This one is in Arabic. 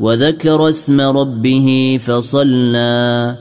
وذكر اسم ربه فصلى